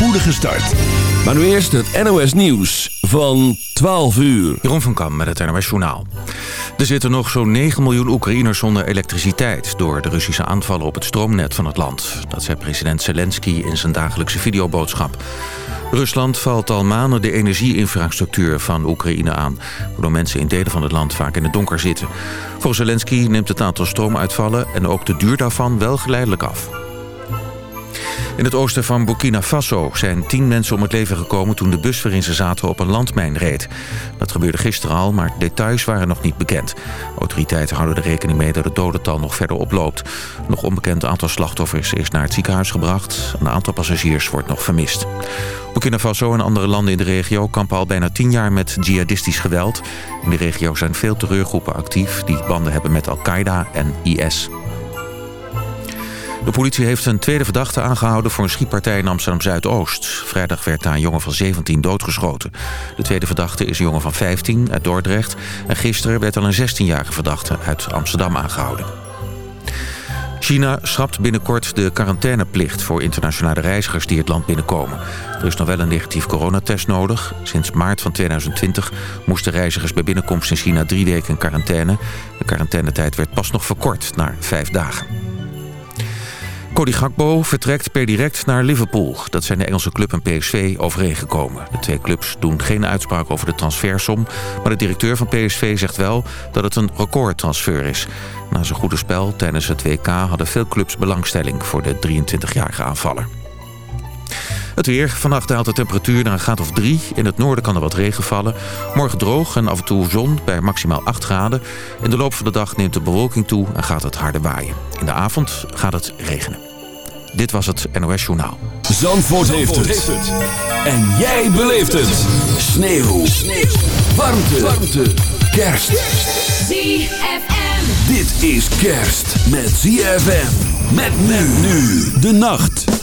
spoedige start. Maar nu eerst het NOS Nieuws van 12 uur. Jeroen van Kam met het NOS Journaal. Er zitten nog zo'n 9 miljoen Oekraïners zonder elektriciteit... door de Russische aanvallen op het stroomnet van het land. Dat zei president Zelensky in zijn dagelijkse videoboodschap. Rusland valt al maanden de energieinfrastructuur van Oekraïne aan... waardoor mensen in delen van het land vaak in het donker zitten. Volgens Zelensky neemt het aantal stroomuitvallen... en ook de duur daarvan wel geleidelijk af. In het oosten van Burkina Faso zijn tien mensen om het leven gekomen... toen de bus waarin ze zaten op een landmijn reed. Dat gebeurde gisteren al, maar details waren nog niet bekend. Autoriteiten houden er rekening mee dat het dodental nog verder oploopt. Nog onbekend aantal slachtoffers is naar het ziekenhuis gebracht. Een aantal passagiers wordt nog vermist. Burkina Faso en andere landen in de regio kampen al bijna tien jaar met jihadistisch geweld. In de regio zijn veel terreurgroepen actief die banden hebben met Al-Qaeda en IS. De politie heeft een tweede verdachte aangehouden voor een schietpartij in Amsterdam-Zuidoost. Vrijdag werd daar een jongen van 17 doodgeschoten. De tweede verdachte is een jongen van 15 uit Dordrecht. En gisteren werd al een 16-jarige verdachte uit Amsterdam aangehouden. China schrapt binnenkort de quarantaineplicht voor internationale reizigers die het land binnenkomen. Er is nog wel een negatief coronatest nodig. Sinds maart van 2020 moesten reizigers bij binnenkomst in China drie weken in quarantaine. De quarantainetijd werd pas nog verkort naar vijf dagen. Cody Gakpo vertrekt per direct naar Liverpool. Dat zijn de Engelse club en PSV overeengekomen. De twee clubs doen geen uitspraak over de transfersom... maar de directeur van PSV zegt wel dat het een recordtransfer is. Na zijn goede spel tijdens het WK hadden veel clubs belangstelling... voor de 23-jarige aanvaller. Het weer. Vannacht daalt de temperatuur naar een graad of 3. In het noorden kan er wat regen vallen. Morgen droog en af en toe zon bij maximaal 8 graden. In de loop van de dag neemt de bewolking toe en gaat het harder waaien. In de avond gaat het regenen. Dit was het NOS Journaal. Zandvoort, heeft, het. En jij beleeft het. Sneeuw. Sneeuw. Warmte. Warmte. Kerst. ZFM. Dit is kerst met ZFM. Met men nu de nacht.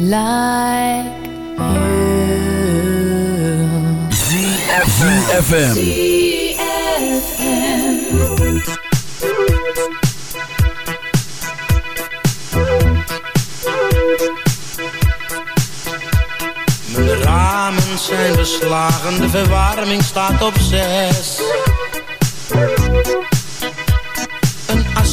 like you. ZFM. Ramen zijn beslagen, de verwarming staat op zes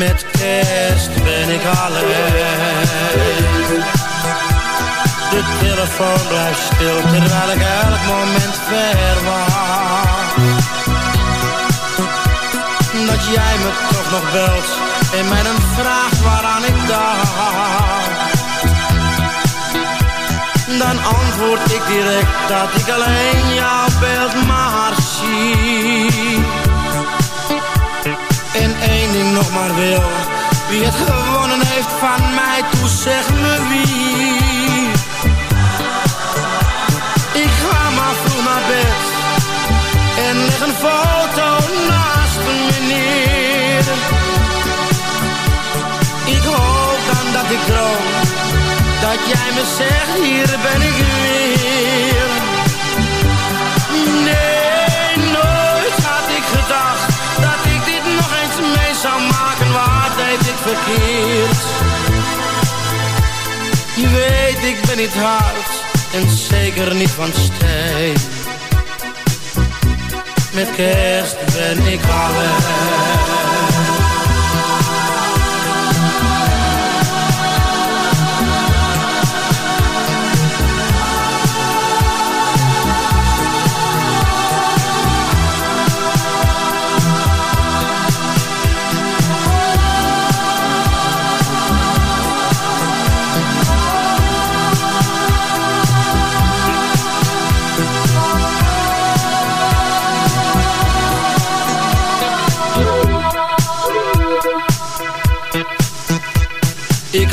met kerst ben ik alleen. De telefoon blijft stil terwijl ik elk moment verwacht. Dat jij me toch nog belt en mij een vraag waaraan ik dacht. Dan antwoord ik direct dat ik alleen jou ben niet hard En zeker niet van steen. Met kerst ben ik alleen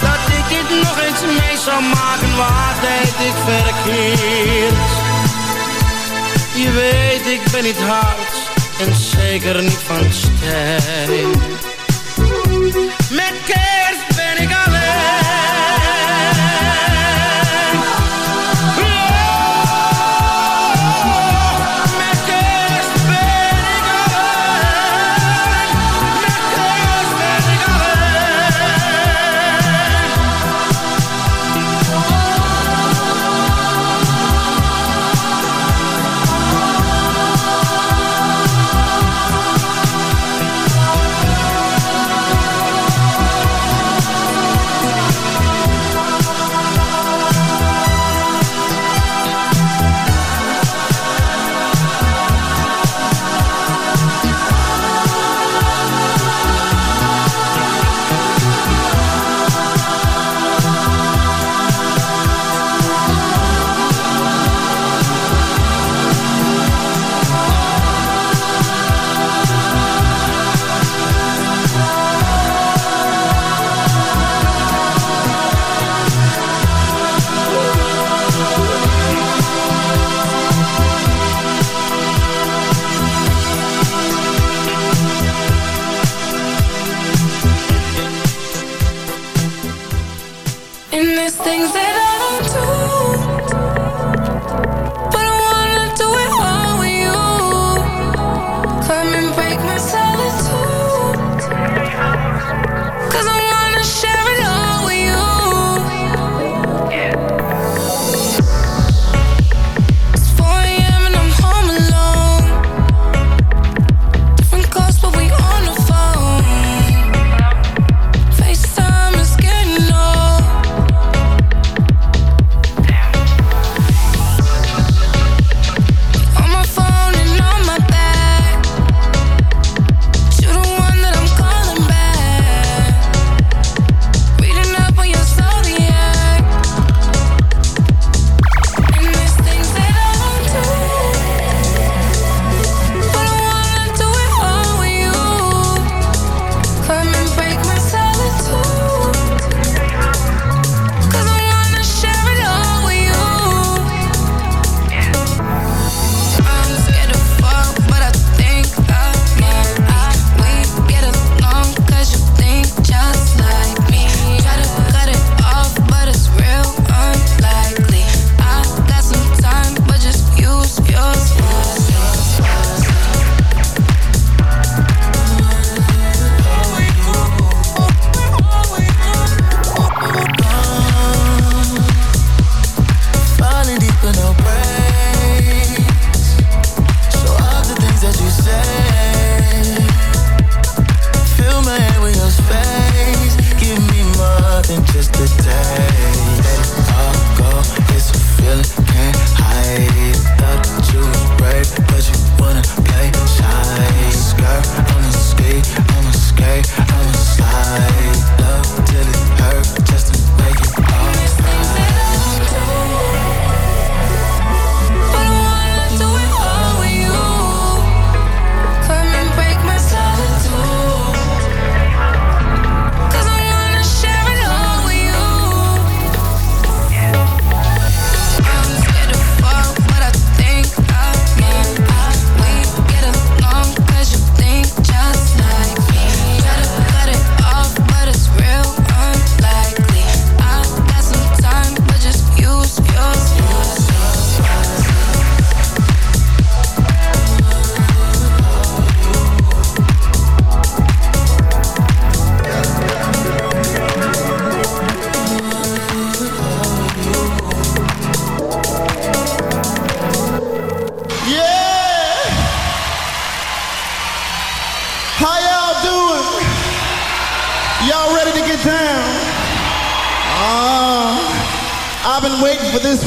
Dat ik dit nog eens mee zou maken. Waar deed ik verkeerd? Je weet, ik ben niet hard en zeker niet van steen.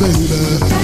baby.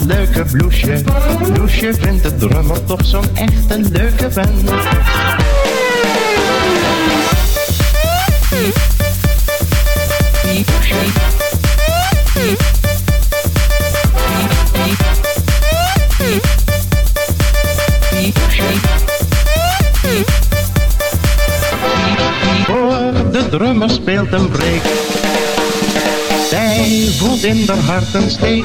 Dat leuke bloesje. Loesje vindt de drummer toch zo'n echt een leuke vent. Voor de drummer speelt een break. Zij voelt in haar hart een steek.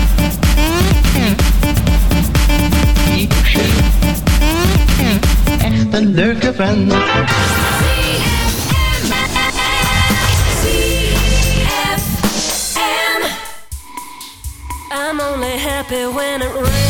Een leuke vent. I'm only happy when it rains.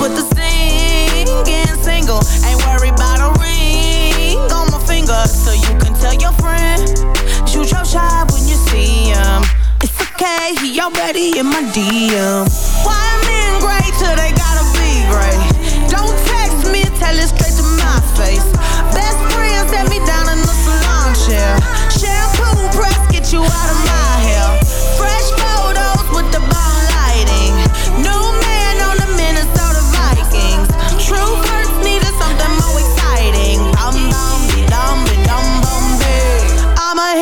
Put the singing single. Ain't worried about a ring on my finger. So you can tell your friend. Shoot your shot when you see him. It's okay, he already in my DM. Why men great till they gotta be great? Don't text me, tell it straight to my face. Best friend set me down in the salon chair. Shampoo press, get you out of